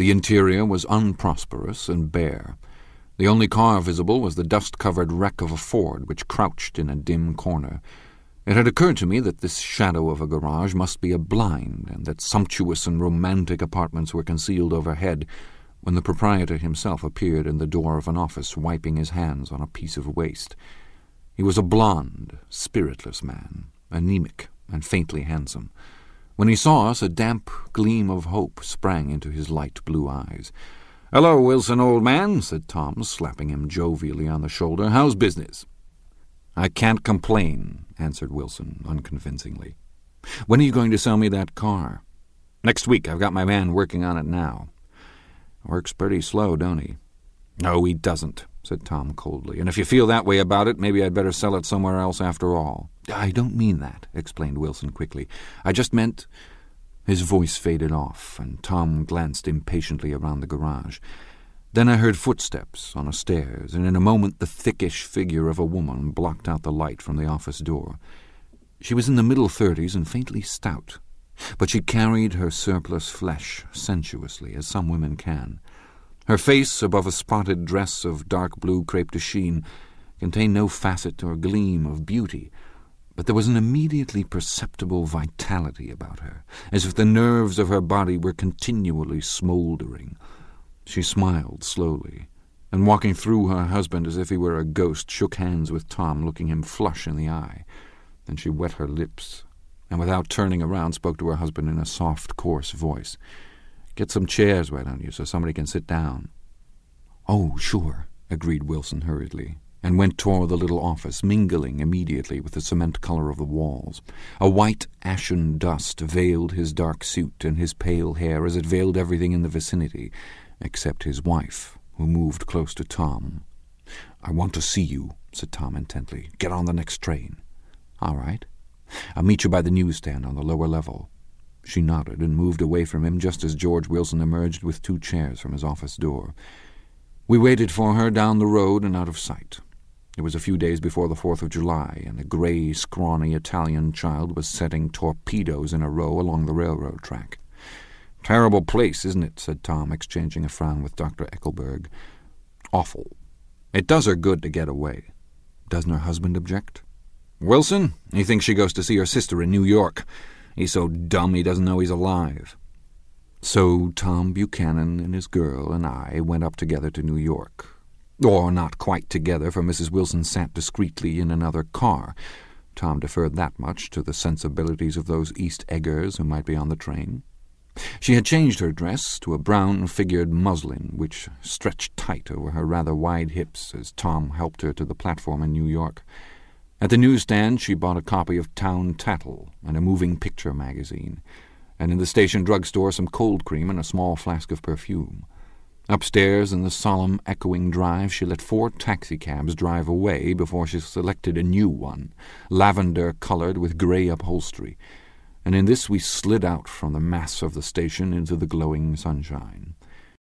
The interior was unprosperous and bare. The only car visible was the dust-covered wreck of a Ford which crouched in a dim corner. It had occurred to me that this shadow of a garage must be a blind, and that sumptuous and romantic apartments were concealed overhead, when the proprietor himself appeared in the door of an office, wiping his hands on a piece of waste. He was a blond, spiritless man, anemic and faintly handsome. When he saw us, a damp gleam of hope sprang into his light blue eyes. "'Hello, Wilson, old man,' said Tom, slapping him jovially on the shoulder. "'How's business?' "'I can't complain,' answered Wilson, unconvincingly. "'When are you going to sell me that car?' "'Next week. I've got my man working on it now.' "'Works pretty slow, don't he?' "'No, he doesn't,' said Tom coldly. "'And if you feel that way about it, maybe I'd better sell it somewhere else after all.' "'I don't mean that,' explained Wilson quickly. "'I just meant—' His voice faded off, and Tom glanced impatiently around the garage. Then I heard footsteps on the stairs, and in a moment the thickish figure of a woman blocked out the light from the office door. She was in the middle thirties and faintly stout, but she carried her surplus flesh sensuously, as some women can. Her face, above a spotted dress of dark blue crepe de chine, contained no facet or gleam of beauty, but there was an immediately perceptible vitality about her, as if the nerves of her body were continually smouldering. She smiled slowly, and walking through her husband as if he were a ghost, shook hands with Tom, looking him flush in the eye. Then she wet her lips, and without turning around spoke to her husband in a soft, coarse voice. Get some chairs, why don't you, so somebody can sit down? Oh, sure, agreed Wilson hurriedly, and went toward the little office, mingling immediately with the cement color of the walls. A white, ashen dust veiled his dark suit and his pale hair as it veiled everything in the vicinity, except his wife, who moved close to Tom. I want to see you, said Tom intently. Get on the next train. All right. I'll meet you by the newsstand on the lower level. She nodded and moved away from him just as George Wilson emerged with two chairs from his office door. We waited for her down the road and out of sight. It was a few days before the Fourth of July, and a grey, scrawny Italian child was setting torpedoes in a row along the railroad track. Terrible place, isn't it? said Tom, exchanging a frown with Dr. Eckleburg. Awful. It does her good to get away. Doesn't her husband object? Wilson? He thinks she goes to see her sister in New York. He's so dumb he doesn't know he's alive. So Tom Buchanan and his girl and I went up together to New York. Or not quite together, for Mrs. Wilson sat discreetly in another car. Tom deferred that much to the sensibilities of those East Eggers who might be on the train. She had changed her dress to a brown-figured muslin, which stretched tight over her rather wide hips as Tom helped her to the platform in New York. At the newsstand she bought a copy of Town Tattle and a moving picture magazine, and in the station drugstore some cold cream and a small flask of perfume. Upstairs in the solemn, echoing drive she let four taxicabs drive away before she selected a new one, lavender-coloured with grey upholstery, and in this we slid out from the mass of the station into the glowing sunshine.